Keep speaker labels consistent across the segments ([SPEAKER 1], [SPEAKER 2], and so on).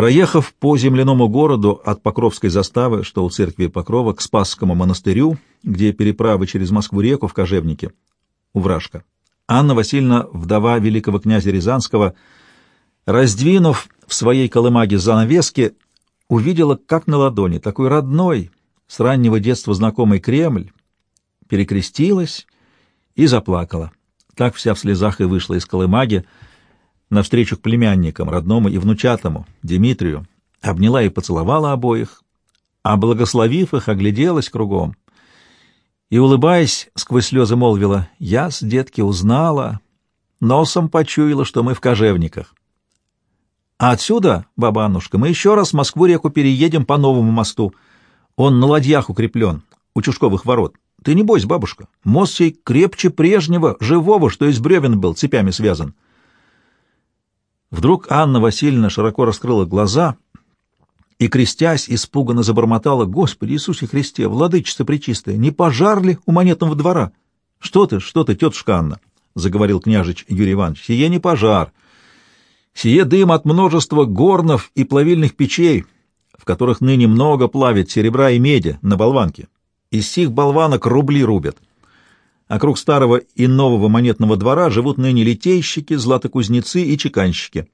[SPEAKER 1] Проехав по земляному городу от Покровской заставы, что у церкви Покрова, к Спасскому монастырю, где переправы через Москву-реку в Кожевнике, у Вражка, Анна Васильевна, вдова великого князя Рязанского, раздвинув в своей колымаге занавески, увидела, как на ладони, такой родной, с раннего детства знакомый Кремль, перекрестилась и заплакала. Так вся в слезах и вышла из колымаги, навстречу к племянникам, родному и внучатому, Дмитрию, обняла и поцеловала обоих, а, благословив их, огляделась кругом и, улыбаясь, сквозь слезы молвила, «Я с детки узнала, носом почуяла, что мы в кожевниках. А отсюда, баба Аннушка, мы еще раз Москву-реку переедем по новому мосту. Он на ладьях укреплен, у Чушковых ворот. Ты не бойся, бабушка, мост сей крепче прежнего, живого, что из бревен был, цепями связан». Вдруг Анна Васильевна широко раскрыла глаза и, крестясь, испуганно забормотала, «Господи Иисусе Христе, владычица пречистая, не пожар ли у монетного двора?» «Что ты, что ты, тетушка Анна?» — заговорил княжич Юрий Иванович. «Сие не пожар. Сие дым от множества горнов и плавильных печей, в которых ныне много плавит серебра и меди на болванке. Из сих болванок рубли рубят». Округ старого и нового монетного двора живут ныне литейщики, златокузнецы и чеканщики.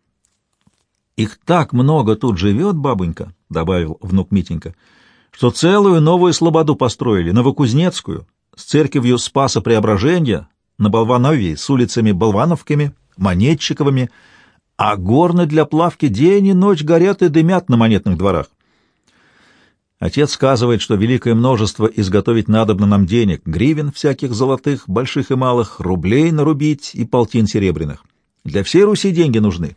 [SPEAKER 1] «Их так много тут живет, бабонька», — добавил внук Митенька, — «что целую новую слободу построили, Новокузнецкую, с церковью Спаса Преображения, на Болванове, с улицами Болвановками, Монетчиковыми, а горны для плавки день и ночь горят и дымят на монетных дворах. Отец сказывает, что великое множество изготовить надобно нам денег, гривен всяких золотых, больших и малых, рублей нарубить и полтин серебряных. Для всей Руси деньги нужны.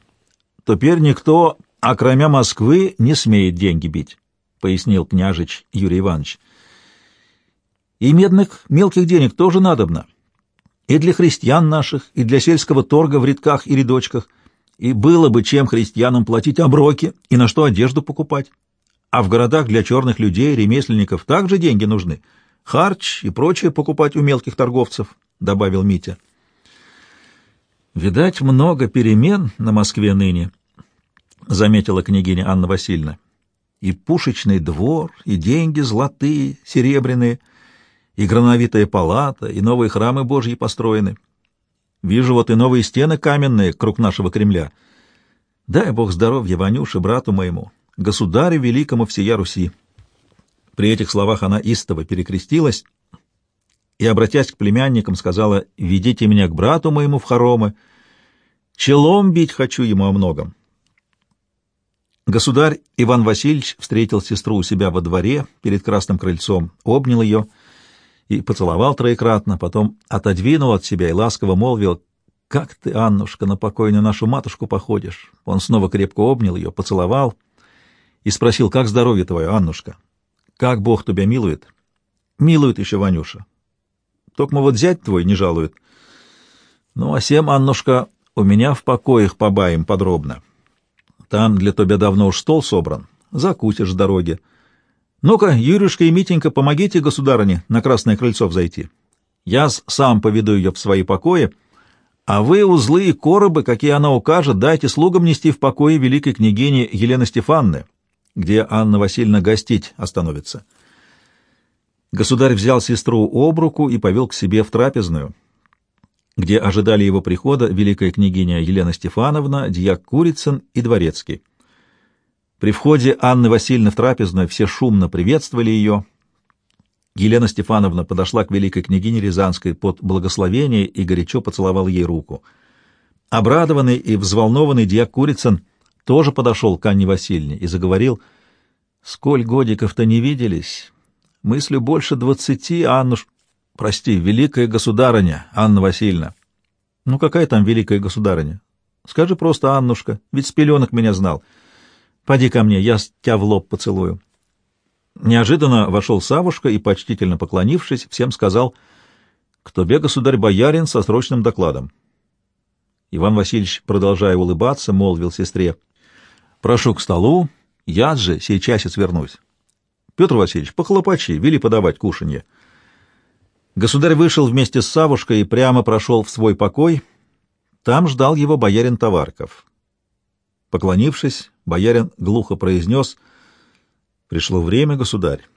[SPEAKER 1] Теперь никто, окромя Москвы, не смеет деньги бить, — пояснил княжич Юрий Иванович. И медных мелких денег тоже надобно. И для христиан наших, и для сельского торга в рядках и рядочках. И было бы чем христианам платить оброки и на что одежду покупать. А в городах для черных людей, ремесленников также деньги нужны. Харч и прочее покупать у мелких торговцев, — добавил Митя. Видать, много перемен на Москве ныне, — заметила княгиня Анна Васильевна. И пушечный двор, и деньги золотые, серебряные, и грановитая палата, и новые храмы Божьи построены. Вижу вот и новые стены каменные круг нашего Кремля. Дай Бог здоровья Ванюше, брату моему, государю великому всея Руси. При этих словах она истово перекрестилась и, обратясь к племянникам, сказала, «Ведите меня к брату моему в хоромы, челом бить хочу ему о многом». Государь Иван Васильевич встретил сестру у себя во дворе перед красным крыльцом, обнял ее и поцеловал троекратно, потом отодвинул от себя и ласково молвил, «Как ты, Аннушка, на покойную нашу матушку походишь?» Он снова крепко обнял ее, поцеловал — и спросил, как здоровье твое, Аннушка? Как Бог тебя милует? Милует еще Ванюша. Только вот зять твой не жалует. Ну, а всем, Аннушка, у меня в покоях побаем подробно. Там для тебя давно уж стол собран. Закусишь с дороги. Ну-ка, Юрюшка и Митенька, помогите государыне на Красное Крыльцо взойти. Я сам поведу ее в свои покои, а вы узлы и коробы, какие она укажет, дайте слугам нести в покое великой княгини Елены Стефанны, где Анна Васильевна гостить остановится. Государь взял сестру об руку и повел к себе в трапезную, где ожидали его прихода великая княгиня Елена Стефановна, дьяк Курицын и Дворецкий. При входе Анны Васильевны в трапезную все шумно приветствовали ее. Елена Стефановна подошла к великой княгине Рязанской под благословение и горячо поцеловал ей руку. Обрадованный и взволнованный дьяк Курицын тоже подошел к Анне Васильевне и заговорил, «Сколь годиков-то не виделись? Мыслю больше двадцати, Аннуш... Прости, великая государыня, Анна Васильевна». «Ну, какая там великая государыня? Скажи просто, Аннушка, ведь с пеленок меня знал. Поди ко мне, я тебя в лоб поцелую». Неожиданно вошел Савушка и, почтительно поклонившись, всем сказал, «К тебе, государь-боярин, со срочным докладом». Иван Васильевич, продолжая улыбаться, молвил сестре, — Прошу к столу, я же сейчас и свернусь. Петр Васильевич, похлопачи, вели подавать кушанье. Государь вышел вместе с Савушкой и прямо прошел в свой покой. Там ждал его боярин Товарков. Поклонившись, боярин глухо произнес «Пришло время, государь,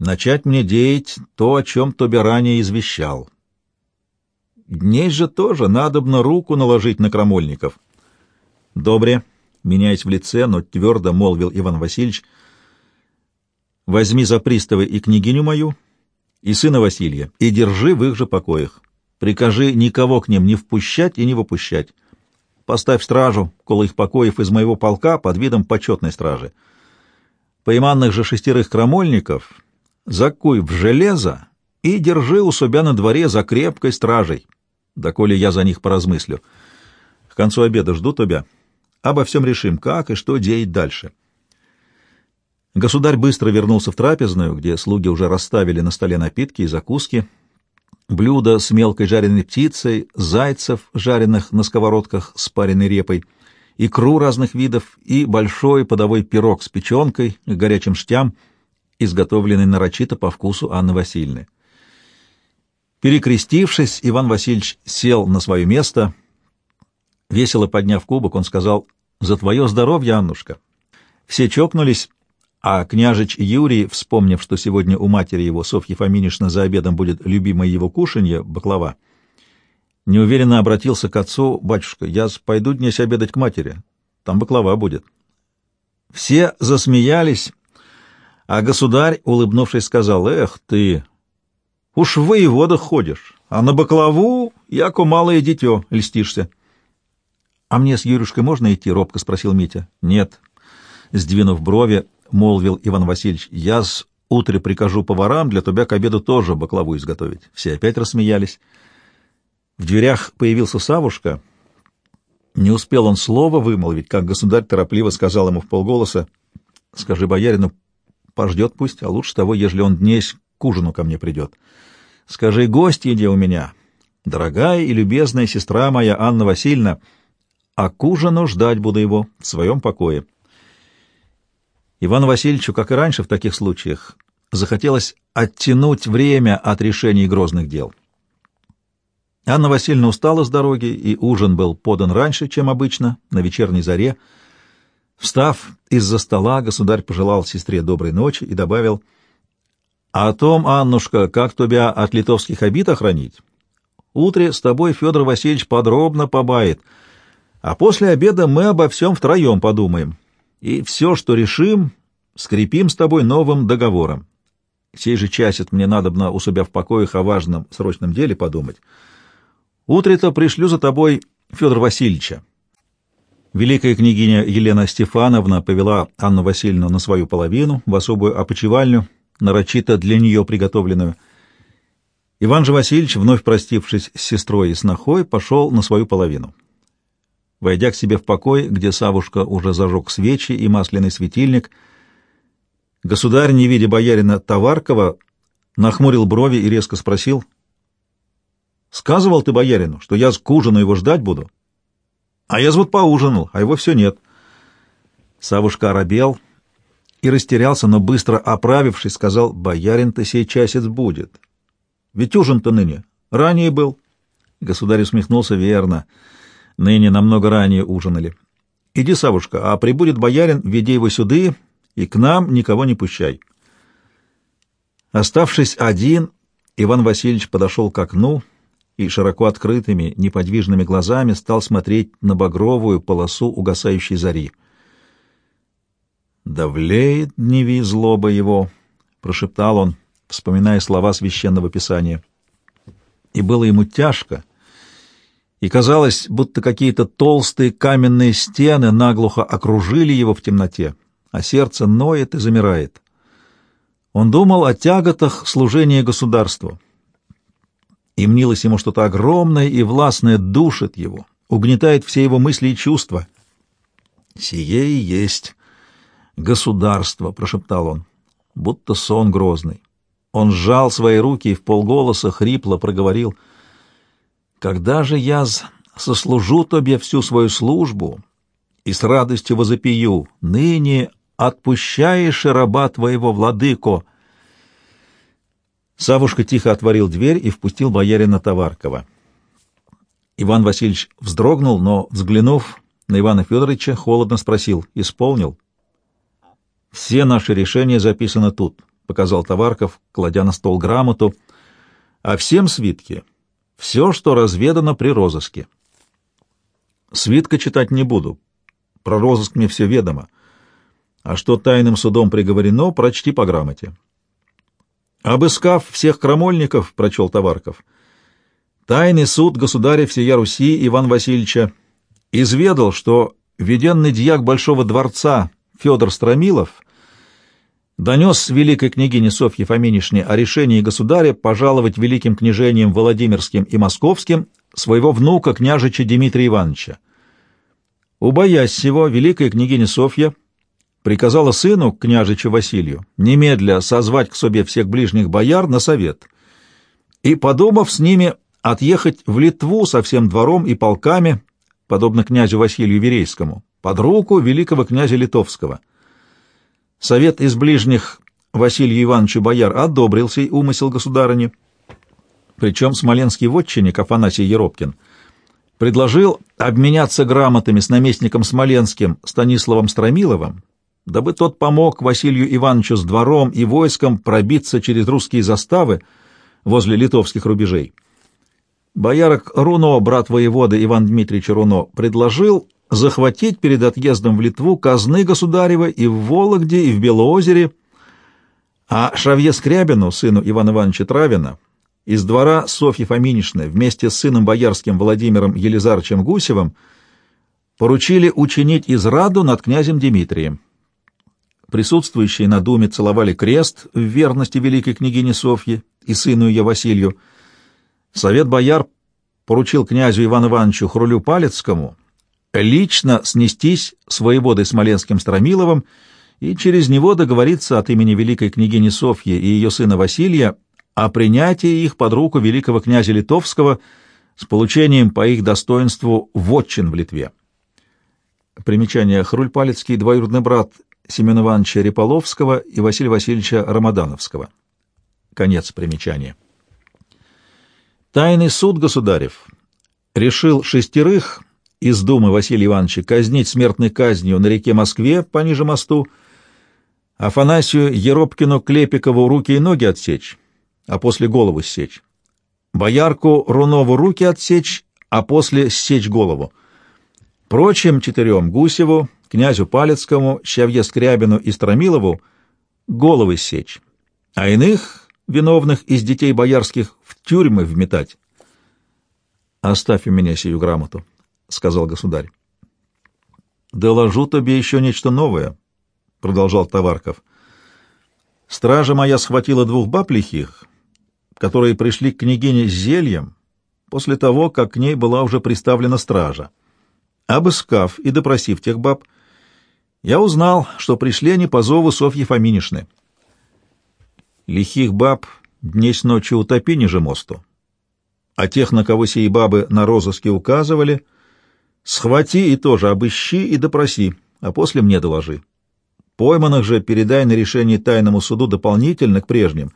[SPEAKER 1] начать мне деять то, о чем Тобе ранее извещал. Дней же тоже надобно руку наложить на крамольников». «Добре», — меняясь в лице, но твердо молвил Иван Васильевич, «возьми за приставы и княгиню мою, и сына Василия, и держи в их же покоях. Прикажи никого к ним не впущать и не выпущать. Поставь стражу коло их покоев из моего полка под видом почетной стражи. Пойманных же шестерых крамольников закуй в железо и держи у себя на дворе за крепкой стражей, доколе я за них поразмыслю. К концу обеда жду тебя. Обо всем решим, как и что деять дальше». Государь быстро вернулся в трапезную, где слуги уже расставили на столе напитки и закуски, блюда с мелкой жареной птицей, зайцев, жареных на сковородках с пареной репой, икру разных видов и большой подовой пирог с печенкой, горячим штям, изготовленный нарочито по вкусу Анны Васильевны. Перекрестившись, Иван Васильевич сел на свое место. Весело подняв кубок, он сказал «За твое здоровье, Аннушка!» Все чокнулись, а княжич Юрий, вспомнив, что сегодня у матери его, Софьи Фоминишна, за обедом будет любимое его кушанье, баклава, неуверенно обратился к отцу, «Батюшка, я пойду днесь обедать к матери, там баклава будет». Все засмеялись, а государь, улыбнувшись, сказал, «Эх ты, уж в воеводах ходишь, а на баклаву, яко малое дитё, льстишься». «А мне с Юрюшкой можно идти?» — робко спросил Митя. «Нет». Сдвинув брови, — молвил Иван Васильевич, — я с утре прикажу поварам для тебя к обеду тоже баклаву изготовить. Все опять рассмеялись. В дверях появился Савушка. Не успел он слова вымолвить, как государь торопливо сказал ему в полголоса, — Скажи боярину, пождет пусть, а лучше того, ежели он днесь к ужину ко мне придет. Скажи, гость где у меня, дорогая и любезная сестра моя Анна Васильевна, а к ужину ждать буду его в своем покое. Ивану Васильевичу, как и раньше в таких случаях, захотелось оттянуть время от решений грозных дел. Анна Васильевна устала с дороги, и ужин был подан раньше, чем обычно, на вечерней заре. Встав из-за стола, государь пожелал сестре доброй ночи и добавил, «А «О том, Аннушка, как тебя от литовских обид охранить, утре с тобой Федор Васильевич подробно побает, а после обеда мы обо всем втроем подумаем, и все, что решим, скрепим с тобой новым договором. Сей же часит мне надобно у себя в покоях о важном срочном деле подумать. Утре-то пришлю за тобой Федор Васильевича. Великая княгиня Елена Стефановна повела Анну Васильевну на свою половину, в особую опочивальню, нарочито для нее приготовленную. Иван же Васильевич, вновь простившись с сестрой и снохой, пошел на свою половину. Войдя к себе в покой, где Савушка уже зажег свечи и масляный светильник, государь, не видя боярина Товаркова, нахмурил брови и резко спросил, «Сказывал ты боярину, что я к ужину его ждать буду?» «А я вот поужинал, а его все нет». Савушка оробел и растерялся, но быстро оправившись, сказал, «Боярин-то сей часец будет. Ведь ужин-то ныне ранее был». Государь усмехнулся верно — ныне намного ранее ужинали. Иди, Савушка, а прибудет боярин, веди его сюды, и к нам никого не пущай. Оставшись один, Иван Васильевич подошел к окну и широко открытыми, неподвижными глазами стал смотреть на багровую полосу угасающей зари. «Давлеет дневи злоба его», — прошептал он, вспоминая слова священного писания. И было ему тяжко, — и казалось, будто какие-то толстые каменные стены наглухо окружили его в темноте, а сердце ноет и замирает. Он думал о тяготах служения государству. И мнилось ему что-то огромное и властное душит его, угнетает все его мысли и чувства. «Сие и есть государство», — прошептал он, будто сон грозный. Он сжал свои руки и в полголоса хрипло проговорил — когда же я сослужу тебе всю свою службу и с радостью возопию, ныне отпущаешь раба твоего, владыко. Савушка тихо отворил дверь и впустил боярина Товаркова. Иван Васильевич вздрогнул, но, взглянув на Ивана Федоровича, холодно спросил, исполнил. «Все наши решения записаны тут», — показал Товарков, кладя на стол грамоту, — «а всем свитки. Все, что разведано при розыске». «Свитка читать не буду. Про розыск мне все ведомо. А что тайным судом приговорено, прочти по грамоте». «Обыскав всех крамольников», — прочел Товарков, — «тайный суд государя всея Руси Иван Васильевича изведал, что веденный дьяк Большого дворца Федор Стромилов донес великой княгине Софье Фоминишне о решении государя пожаловать великим княжениям Владимирским и Московским своего внука княжича Дмитрия Ивановича. Убоясь всего, великая княгиня Софья приказала сыну, княжичу Василию, немедля созвать к себе всех ближних бояр на совет и, подумав с ними, отъехать в Литву со всем двором и полками, подобно князю Василию Верейскому, под руку великого князя Литовского. Совет из ближних Василию Ивановичу Бояр одобрил сей умысел государыни, причем смоленский вотчинник Афанасий Еропкин предложил обменяться грамотами с наместником Смоленским Станиславом Стромиловым, дабы тот помог Василию Ивановичу с двором и войском пробиться через русские заставы возле литовских рубежей. Боярок Руно, брат воеводы Иван Дмитриевич Руно, предложил захватить перед отъездом в Литву казны государева и в Вологде, и в Белоозере, а Шавье Скрябину, сыну Ивана Ивановича Травина, из двора Софьи Фоминишны вместе с сыном боярским Владимиром Елизарчем Гусевым поручили учинить израду над князем Дмитрием. Присутствующие на думе целовали крест в верности великой княгине Софьи и сыну ее Василию. Совет бояр поручил князю Ивану Ивановичу Хрулю Палецкому лично снестись с воеводой Смоленским Стромиловым и через него договориться от имени великой княгини Софьи и ее сына Василия о принятии их под руку великого князя Литовского с получением по их достоинству вотчин в Литве. Примечание. Хруль Палецкий — двоюродный брат Семена Ивановича Реполовского и Василия Васильевича Рамадановского. Конец примечания. Тайный суд государев решил шестерых из Думы Василия Ивановича казнить смертной казнью на реке Москве пониже мосту, Афанасию Еропкину Клепикову руки и ноги отсечь, а после голову сечь, Боярку Рунову руки отсечь, а после сечь голову. Прочим четырем Гусеву, князю Палецкому, Щавье Скрябину и Стромилову головы сечь, а иных, виновных из детей боярских, в тюрьмы вметать. Оставь у меня сию грамоту. — сказал государь. «Доложу тебе еще нечто новое», — продолжал Товарков. «Стража моя схватила двух баб лихих, которые пришли к княгине с зельем после того, как к ней была уже приставлена стража. Обыскав и допросив тех баб, я узнал, что пришли они по зову Софьи Фоминишны. Лихих баб дней с ночью утопи ниже мосту, а тех, на кого сии бабы на розыске указывали, Схвати и тоже обыщи и допроси, а после мне доложи. Пойманных же передай на решение тайному суду дополнительно к прежним.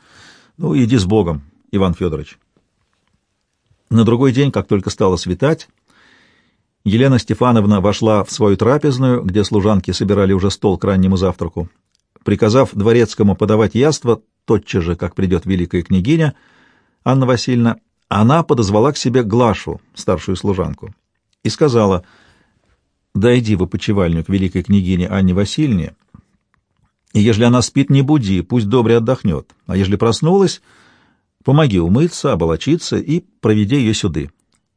[SPEAKER 1] Ну, иди с Богом, Иван Федорович. На другой день, как только стало светать, Елена Стефановна вошла в свою трапезную, где служанки собирали уже стол к раннему завтраку. Приказав дворецкому подавать яство, тотчас же, как придет великая княгиня Анна Васильевна, она подозвала к себе Глашу, старшую служанку и сказала, «Дойди в опочивальню к великой княгине Анне Васильевне, и ежели она спит, не буди, пусть добре отдохнет, а ежели проснулась, помоги умыться, оболочиться и проведи ее сюды.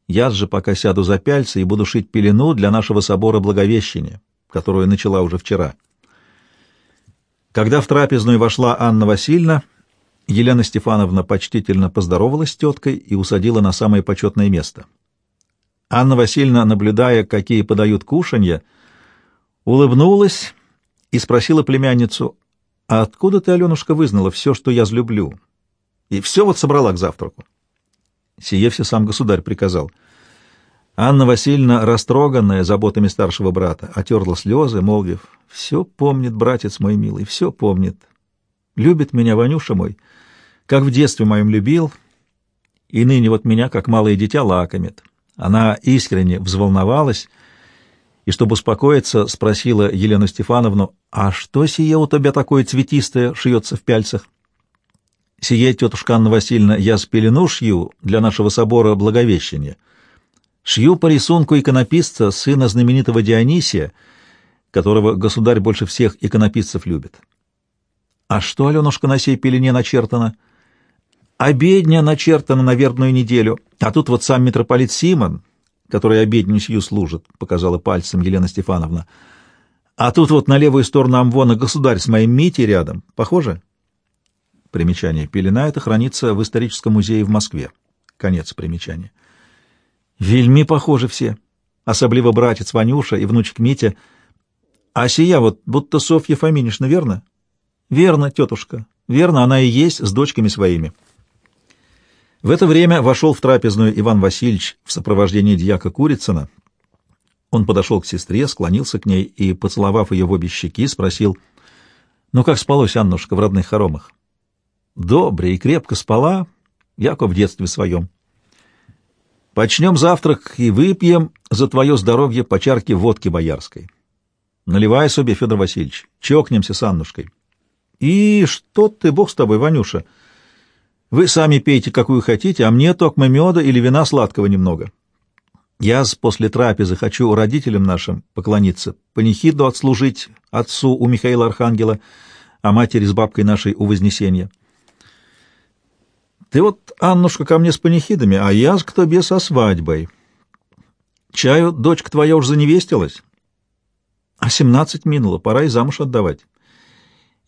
[SPEAKER 1] Я же пока сяду за пяльцы и буду шить пелену для нашего собора Благовещения, которую начала уже вчера». Когда в трапезную вошла Анна Васильевна, Елена Стефановна почтительно поздоровалась с теткой и усадила на самое почетное место — Анна Васильевна, наблюдая, какие подают кушанья, улыбнулась и спросила племянницу, «А откуда ты, Аленушка, вызнала все, что я злюблю? И все вот собрала к завтраку». Сие все сам государь приказал. Анна Васильевна, растроганная заботами старшего брата, отерла слезы, молвив, «Все помнит, братец мой милый, все помнит. Любит меня Ванюша мой, как в детстве моем любил, и ныне вот меня, как малое дитя, лакомит. Она искренне взволновалась и, чтобы успокоиться, спросила Елену Стефановну, «А что сие у тебя такое цветистое шьется в пяльцах?» «Сие, тетушка Анна Васильевна, я спелену шью для нашего собора Благовещения. Шью по рисунку иконописца, сына знаменитого Дионисия, которого государь больше всех иконописцев любит». «А что, Аленушка, на сей пелене начертано?» «Обедня начертана на вербную неделю, а тут вот сам митрополит Симон, который обедню сию служит», — показала пальцем Елена Стефановна. «А тут вот на левую сторону Амвона государь с моим Митей рядом. Похоже?» Примечание. Пелена это хранится в историческом музее в Москве. Конец примечания. Вельми похожи все, особливо братец Ванюша и внучек Митя. А сия вот будто Софья Фоминишна, верно? Верно, тетушка, верно, она и есть с дочками своими. В это время вошел в трапезную Иван Васильевич в сопровождении дьяка Курицына. Он подошел к сестре, склонился к ней и, поцеловав ее в обе щеки, спросил, «Ну как спалось, Аннушка, в родных хоромах?» «Добре и крепко спала, яко в детстве своем. Почнем завтрак и выпьем за твое здоровье по чарке водки боярской. Наливай себе, Федор Васильевич, чокнемся с Аннушкой». «И что ты, бог с тобой, Ванюша?» Вы сами пейте, какую хотите, а мне токмо меда или вина сладкого немного. Я после трапезы хочу родителям нашим поклониться, панихиду отслужить отцу у Михаила Архангела, а матери с бабкой нашей у Вознесения. Ты вот, Аннушка, ко мне с панихидами, а я к тебе со свадьбой. Чаю дочка твоя уж заневестилась? А семнадцать минуло, пора и замуж отдавать.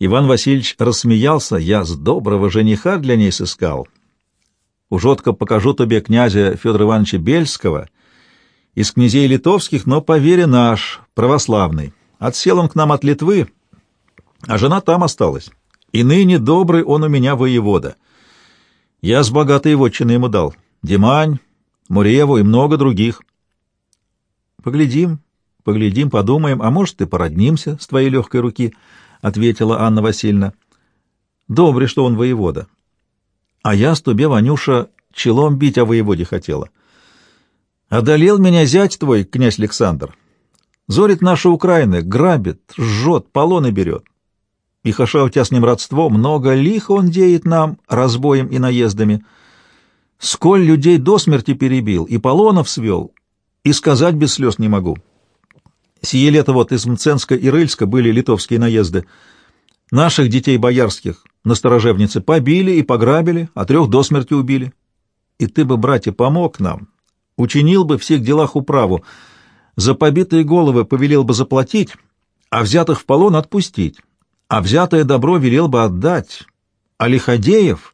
[SPEAKER 1] Иван Васильевич рассмеялся, я с доброго жениха для ней сыскал. Ужотко покажу тебе князя Федора Ивановича Бельского, из князей литовских, но по вере наш, православный. Отсел он к нам от Литвы, а жена там осталась. И ныне добрый он у меня воевода. Я с богатой вотчины ему дал. Димань, Муреву и много других. Поглядим, поглядим, подумаем, а может, и породнимся с твоей легкой руки —— ответила Анна Васильевна. «Добре, что он воевода. А я с тебе, Ванюша, челом бить о воеводе хотела. Одолел меня зять твой, князь Александр. Зорит наши Украины, грабит, жжет, полоны берет. И хаша у тебя с ним родство, много лихо он деет нам разбоем и наездами. Сколь людей до смерти перебил и полонов свел, и сказать без слез не могу». Сие лето вот из Мценска и Рыльска были литовские наезды. Наших детей боярских на сторожевнице побили и пограбили, а трех до смерти убили. И ты бы, братья, помог нам, учинил бы всех делах управу, за побитые головы повелел бы заплатить, а взятых в полон отпустить, а взятое добро велел бы отдать, а лиходеев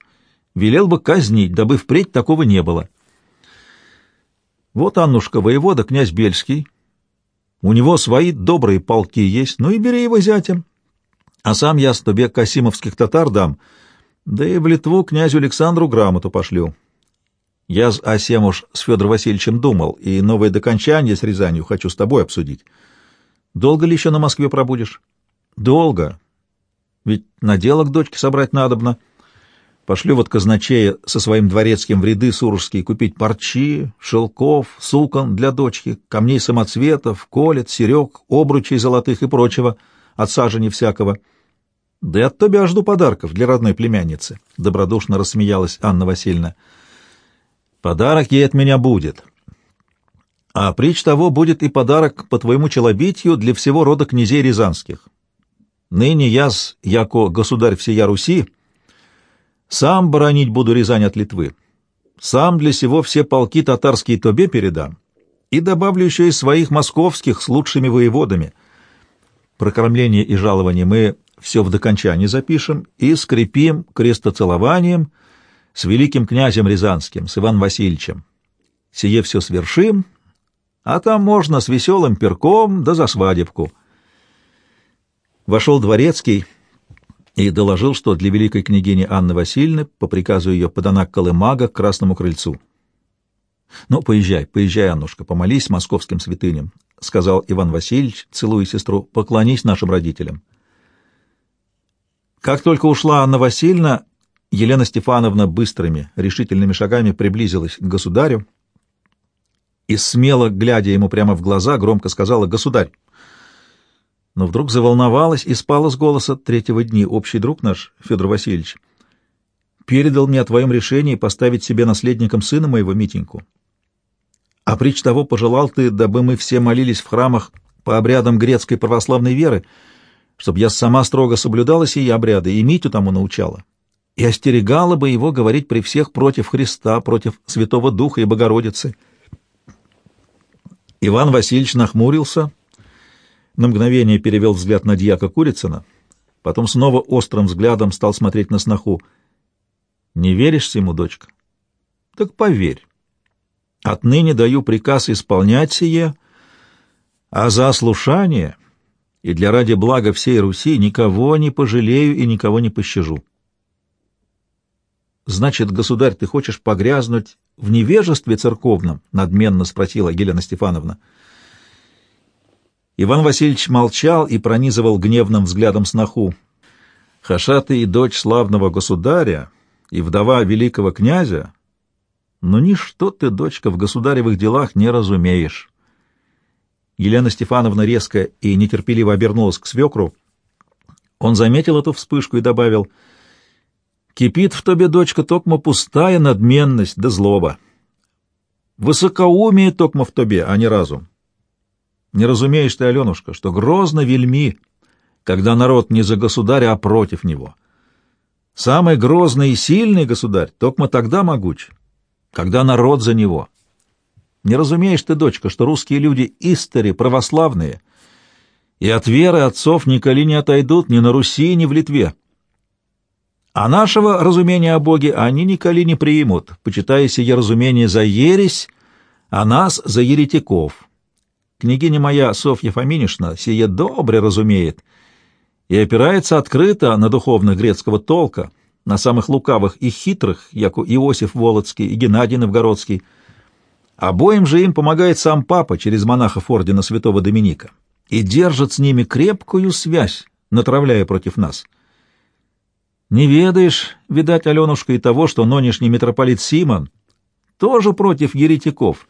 [SPEAKER 1] велел бы казнить, дабы впредь такого не было. Вот Аннушка, воевода, князь Бельский, у него свои добрые полки есть, ну и бери его зятем. А сам я с тебе касимовских татар дам, да и в Литву князю Александру грамоту пошлю. Я о сем уж с Федором Васильевичем думал, и новое докончание с Рязанью хочу с тобой обсудить. Долго ли еще на Москве пробудешь? Долго. Ведь на дело к дочке собрать надобно. Пошлю вот казначея со своим дворецким в ряды сурожские купить парчи, шелков, сукон для дочки, камней самоцветов, колет, серег, обручей золотых и прочего, от сажени всякого. Да и от тебя жду подарков для родной племянницы, — добродушно рассмеялась Анна Васильевна. Подарок ей от меня будет. А притч того будет и подарок по твоему челобитию для всего рода князей рязанских. Ныне я, яко государь всея Руси, сам боронить буду Рязань от Литвы. Сам для сего все полки татарские тебе передам. И добавлю еще из своих московских с лучшими воеводами. Прокормление и жалование мы все в докончании запишем и скрепим крестоцелованием с великим князем Рязанским, с Иваном Васильевичем. Сие все свершим, а там можно с веселым перком да за свадебку. Вошел дворецкий — и доложил, что для великой княгини Анны Васильевны по приказу ее подана колымага к Красному крыльцу. — Ну, поезжай, поезжай, Аннушка, помолись московским святыням, — сказал Иван Васильевич, целуя сестру, — поклонись нашим родителям. Как только ушла Анна Васильевна, Елена Стефановна быстрыми, решительными шагами приблизилась к государю и, смело глядя ему прямо в глаза, громко сказала «Государь!» Но вдруг заволновалась и спала с голоса третьего дни общий друг наш, Федор Васильевич, передал мне о твоем решении поставить себе наследником сына моего Митеньку. А прич того пожелал ты, дабы мы все молились в храмах по обрядам грецкой православной веры, чтобы я сама строго соблюдала сии обряды и Митю тому научала, и остерегала бы его говорить при всех против Христа, против Святого Духа и Богородицы. Иван Васильевич нахмурился, на мгновение перевел взгляд на дьяка Курицына, потом снова острым взглядом стал смотреть на сноху. «Не веришь ему, дочка? Так поверь. Отныне даю приказ исполнять сие, а за ослушание и для ради блага всей Руси никого не пожалею и никого не пощажу. Значит, государь, ты хочешь погрязнуть в невежестве церковном? надменно спросила Елена Стефановна. Иван Васильевич молчал и пронизывал гневным взглядом сноху. Хаша ты и дочь славного государя, и вдова великого князя, но ничто ты, дочка, в государевых делах не разумеешь. Елена Стефановна резко и нетерпеливо обернулась к свекру. Он заметил эту вспышку и добавил, «Кипит в тебе, дочка, токма пустая надменность да злоба. Высокоумие токма в тебе, а не разум. Не разумеешь ты, Аленушка, что грозно вельми, когда народ не за государя, а против него. Самый грозный и сильный государь токма тогда могуч, когда народ за него. Не разумеешь ты, дочка, что русские люди истори православные, и от веры отцов николи не отойдут ни на Руси, ни в Литве. А нашего разумения о Боге они николи не примут, почитая сие разумение за ересь, а нас за еретиков. Княгиня моя Софья Фоминишна сие добре разумеет и опирается открыто на духовных грецкого толка, на самых лукавых и хитрых, яко Иосиф Волоцкий и Геннадий Новгородский. Обоим же им помогает сам папа через монахов ордена святого Доминика и держит с ними крепкую связь, натравляя против нас. Не ведаешь, видать, Аленушка, и того, что нынешний митрополит Симон тоже против еретиков,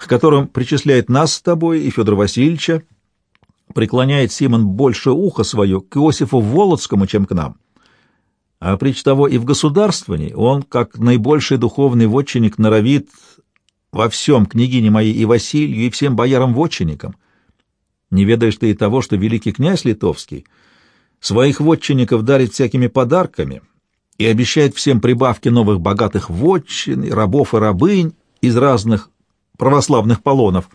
[SPEAKER 1] к которым причисляет нас с тобой и Федора Васильевича, преклоняет Симон больше ухо свое к Иосифу Володскому, чем к нам. А прич того и в государствовании он, как наибольший духовный вотчинник, норовит во всем княгине моей и Василию, и всем боярам-вотчинникам. Не ведаешь ты и того, что великий князь литовский своих вотчинников дарит всякими подарками и обещает всем прибавки новых богатых вотчин, рабов и рабынь из разных православных полонов.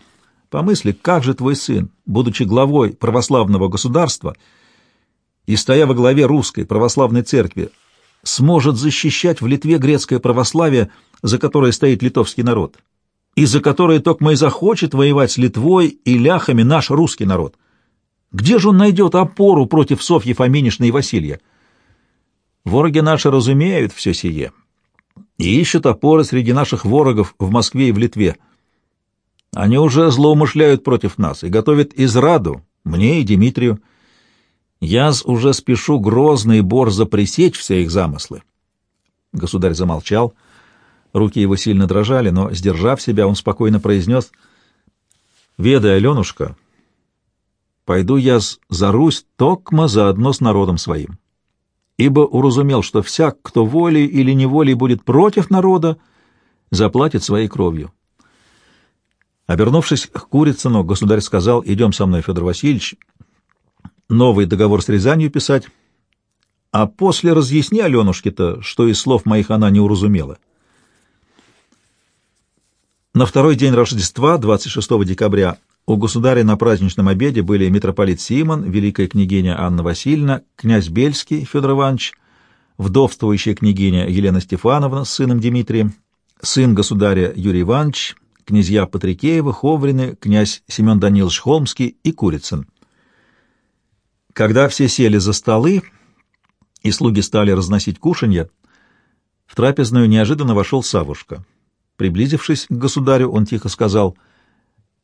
[SPEAKER 1] Помысли, как же твой сын, будучи главой православного государства, — и, стоя во главе русской православной церкви, сможет защищать в Литве грецкое православие, за которое стоит литовский народ, и за которое только и захочет воевать с Литвой и ляхами наш русский народ. Где же он найдет опору против Софьи Фоминишны и Василия? Вороги наши разумеют все сие и ищут опоры среди наших ворогов в Москве и в Литве. Они уже злоумышляют против нас и готовят израду мне и Дмитрию. Я уже спешу грозно и борзо пресечь все их замыслы. Государь замолчал. Руки его сильно дрожали, но, сдержав себя, он спокойно произнес, «Ведай, Аленушка, пойду я за Русь токмо заодно с народом своим, ибо уразумел, что всяк, кто волей или неволей будет против народа, заплатит своей кровью». Обернувшись к Курицыну, государь сказал, «Идем со мной, Федор Васильевич, новый договор с Рязанью писать, а после разъясни Аленушке-то, что из слов моих она не уразумела. На второй день Рождества, 26 декабря, у государя на праздничном обеде были митрополит Симон, великая княгиня Анна Васильевна, князь Бельский Федор Иванович, вдовствующая княгиня Елена Стефановна с сыном Дмитрием, сын государя Юрий Иванович, князья Патрикеева, Ховрины, князь Семен Данилович Холмский и Курицын. Когда все сели за столы и слуги стали разносить кушанье, в трапезную неожиданно вошел Савушка. Приблизившись к государю, он тихо сказал,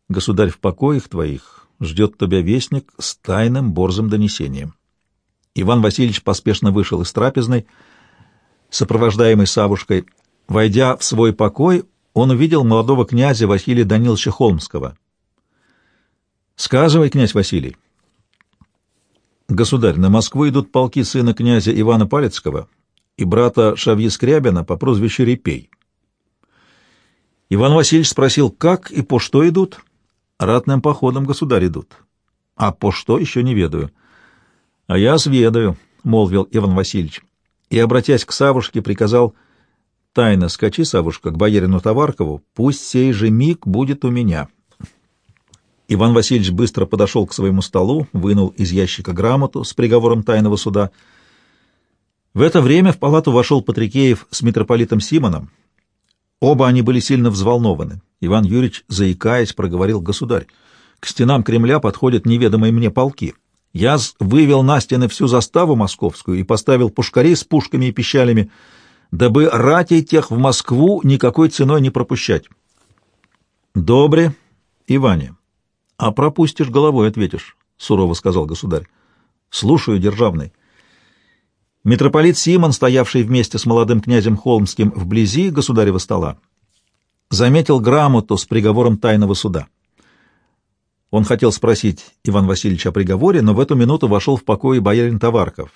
[SPEAKER 1] «Государь, в покоях твоих ждет тебя вестник с тайным борзым донесением». Иван Васильевич поспешно вышел из трапезной, сопровождаемый Савушкой. Войдя в свой покой, он увидел молодого князя Василия Даниловича Холмского. «Сказывай, князь Василий». «Государь, на Москву идут полки сына князя Ивана Палецкого и брата Шавьи Скрябина по прозвищу Репей». Иван Васильевич спросил, как и по что идут. Ратным походом, государь, идут. А по что еще не ведаю. А я сведаю, — молвил Иван Васильевич. И, обратясь к Савушке, приказал, тайно скачи, Савушка, к боярину Товаркову, пусть сей же миг будет у меня. Иван Васильевич быстро подошел к своему столу, вынул из ящика грамоту с приговором тайного суда. В это время в палату вошел Патрикеев с митрополитом Симоном, Оба они были сильно взволнованы. Иван Юрьевич, заикаясь, проговорил «Государь, к стенам Кремля подходят неведомые мне полки. Я вывел на стены всю заставу московскую и поставил пушкарей с пушками и пищалями, дабы ратей тех в Москву никакой ценой не пропущать». «Добре, Иване, а пропустишь головой, ответишь», — сурово сказал государь. «Слушаю, державный». Митрополит Симон, стоявший вместе с молодым князем Холмским вблизи государева стола, заметил грамоту с приговором тайного суда. Он хотел спросить Иван Васильевича о приговоре, но в эту минуту вошел в покой боярин Товарков.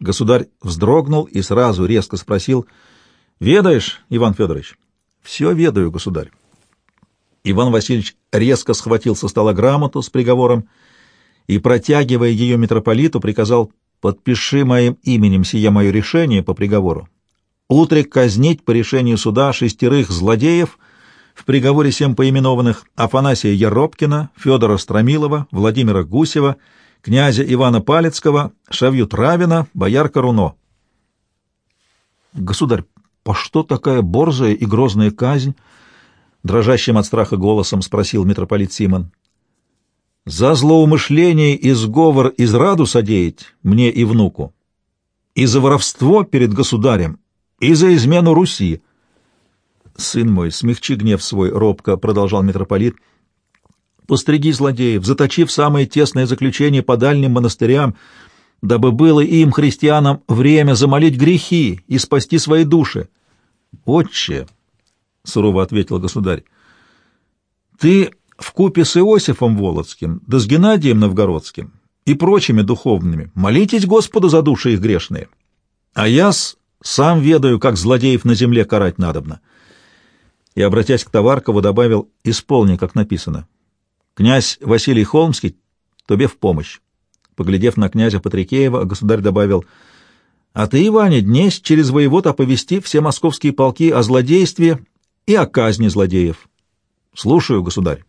[SPEAKER 1] Государь вздрогнул и сразу резко спросил, «Ведаешь, Иван Федорович?» «Все ведаю, государь». Иван Васильевич резко схватил со стола грамоту с приговором и, протягивая ее митрополиту, приказал подпиши моим именем сие мое решение по приговору. Утрик казнить по решению суда шестерых злодеев в приговоре всем поименованных Афанасия Яробкина, Федора Стромилова, Владимира Гусева, князя Ивана Палецкого, Шавью Травина, боярка Руно. Государь, по что такая борзая и грозная казнь? Дрожащим от страха голосом спросил митрополит Симон. За злоумышление и сговор израду содеять мне и внуку, и за воровство перед государем, и за измену Руси. Сын мой, смягчи гнев свой, робко продолжал митрополит, постриги злодеев, заточи в самое тесное заключение по дальним монастырям, дабы было им, христианам, время замолить грехи и спасти свои души. Отче, — сурово ответил государь, — ты в купе с Иосифом Володским, да с Геннадием Новгородским и прочими духовными, молитесь Господу за души их грешные. А я сам ведаю, как злодеев на земле карать надобно. И, обратясь к Товаркову, добавил, исполни, как написано. Князь Василий Холмский тебе в помощь. Поглядев на князя Патрикеева, государь добавил, «А ты, Иване, днесь через воевод оповести все московские полки о злодействе и о казни злодеев». «Слушаю, государь».